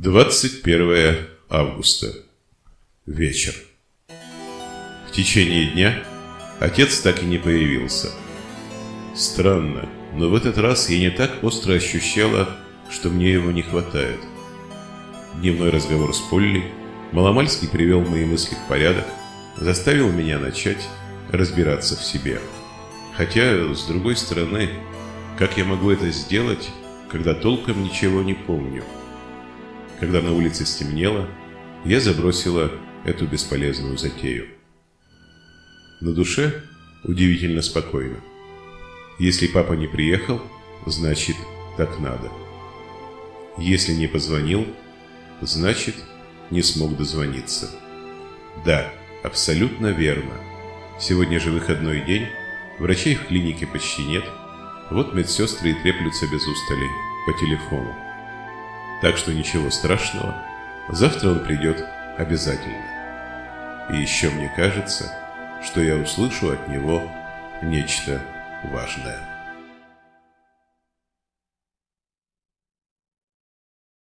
21 августа. Вечер. В течение дня отец так и не появился. Странно, но в этот раз я не так остро ощущала, что мне его не хватает. Дневной разговор с Полли маломальски привел мои мысли в порядок, заставил меня начать разбираться в себе. Хотя, с другой стороны, как я могу это сделать, когда толком ничего не помню? Когда на улице стемнело, я забросила эту бесполезную затею. На душе удивительно спокойно. Если папа не приехал, значит, так надо. Если не позвонил, значит, не смог дозвониться. Да, абсолютно верно. Сегодня же выходной день, врачей в клинике почти нет, вот медсестры и треплются без устали по телефону. Так что ничего страшного, завтра он придет обязательно. И еще мне кажется, что я услышу от него нечто важное.